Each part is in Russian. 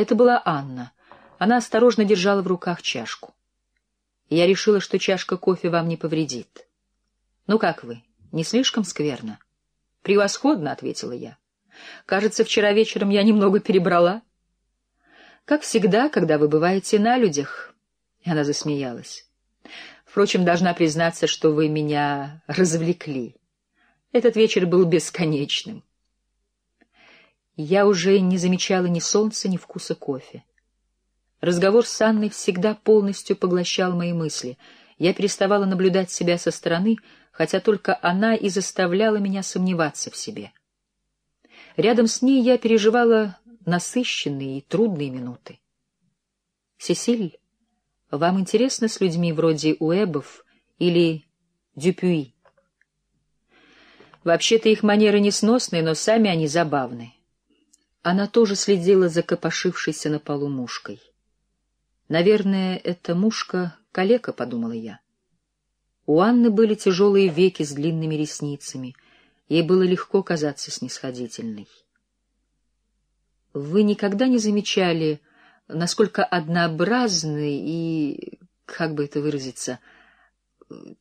Это была Анна. Она осторожно держала в руках чашку. Я решила, что чашка кофе вам не повредит. Ну как вы, не слишком скверно? Превосходно, — ответила я. Кажется, вчера вечером я немного перебрала. Как всегда, когда вы бываете на людях. Она засмеялась. Впрочем, должна признаться, что вы меня развлекли. Этот вечер был бесконечным. Я уже не замечала ни солнца, ни вкуса кофе. Разговор с Анной всегда полностью поглощал мои мысли. Я переставала наблюдать себя со стороны, хотя только она и заставляла меня сомневаться в себе. Рядом с ней я переживала насыщенные и трудные минуты. «Сесиль, вам интересно с людьми вроде Уэбов или Дюпюи?» Вообще-то их манеры несносные, но сами они забавны. Она тоже следила за копошившейся на полу мушкой. Наверное, это мушка — калека, — подумала я. У Анны были тяжелые веки с длинными ресницами. Ей было легко казаться снисходительной. Вы никогда не замечали, насколько однообразны и, как бы это выразиться,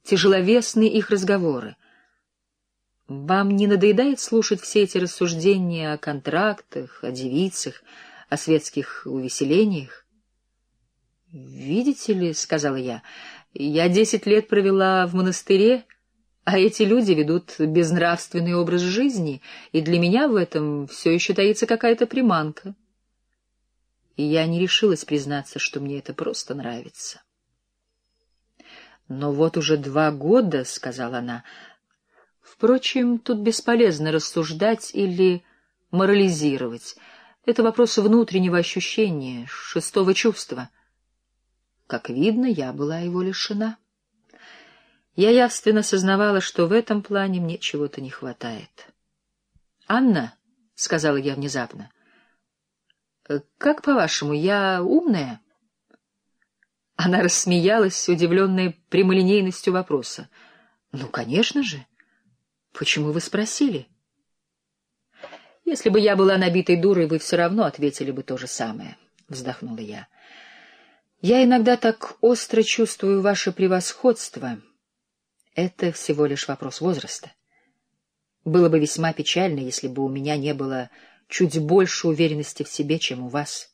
тяжеловесны их разговоры? Вам не надоедает слушать все эти рассуждения о контрактах, о девицах, о светских увеселениях? «Видите ли, — сказала я, — я десять лет провела в монастыре, а эти люди ведут безнравственный образ жизни, и для меня в этом все еще таится какая-то приманка. И я не решилась признаться, что мне это просто нравится. «Но вот уже два года, — сказала она, Впрочем, тут бесполезно рассуждать или морализировать. Это вопрос внутреннего ощущения, шестого чувства. Как видно, я была его лишена. Я явственно сознавала, что в этом плане мне чего-то не хватает. «Анна», — сказала я внезапно, — «как, по-вашему, я умная?» Она рассмеялась, удивленная прямолинейностью вопроса. «Ну, конечно же. Почему вы спросили? Если бы я была набитой дурой, вы все равно ответили бы то же самое, вздохнула я. Я иногда так остро чувствую ваше превосходство. Это всего лишь вопрос возраста. Было бы весьма печально, если бы у меня не было чуть больше уверенности в себе, чем у вас.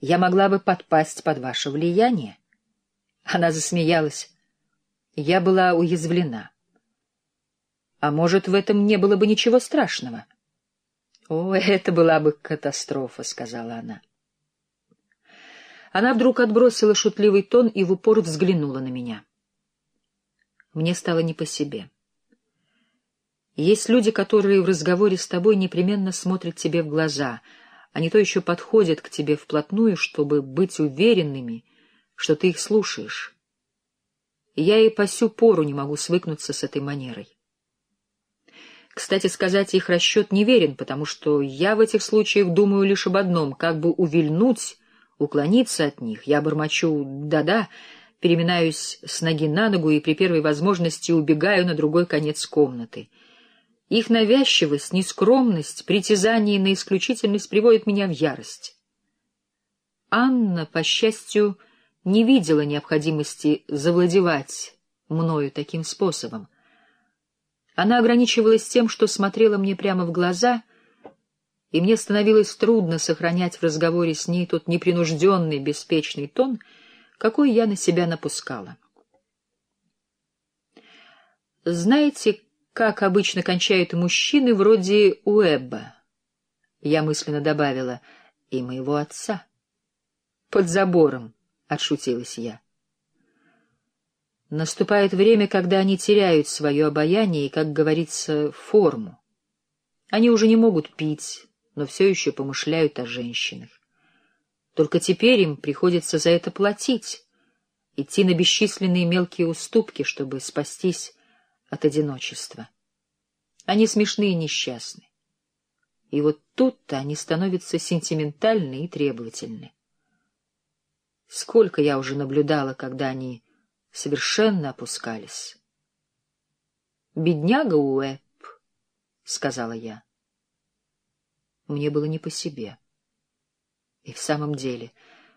Я могла бы подпасть под ваше влияние. Она засмеялась. Я была уязвлена. А может, в этом не было бы ничего страшного? — О, это была бы катастрофа, — сказала она. Она вдруг отбросила шутливый тон и в упор взглянула на меня. Мне стало не по себе. Есть люди, которые в разговоре с тобой непременно смотрят тебе в глаза, а не то еще подходят к тебе вплотную, чтобы быть уверенными, что ты их слушаешь. Я и по сю пору не могу свыкнуться с этой манерой. Кстати сказать, их расчет неверен, потому что я в этих случаях думаю лишь об одном — как бы увильнуть, уклониться от них. Я бормочу «да-да», переминаюсь с ноги на ногу и при первой возможности убегаю на другой конец комнаты. Их навязчивость, нескромность, притязание на исключительность приводят меня в ярость. Анна, по счастью, не видела необходимости завладевать мною таким способом. Она ограничивалась тем, что смотрела мне прямо в глаза, и мне становилось трудно сохранять в разговоре с ней тот непринужденный, беспечный тон, какой я на себя напускала. Знаете, как обычно кончают мужчины вроде Уэбба? Я мысленно добавила, и моего отца. Под забором, — отшутилась я. Наступает время, когда они теряют свое обаяние и, как говорится, форму. Они уже не могут пить, но все еще помышляют о женщинах. Только теперь им приходится за это платить, идти на бесчисленные мелкие уступки, чтобы спастись от одиночества. Они смешны и несчастны. И вот тут-то они становятся сентиментальны и требовательны. Сколько я уже наблюдала, когда они совершенно опускались. «Бедняга Уэб», — сказала я. Мне было не по себе. И в самом деле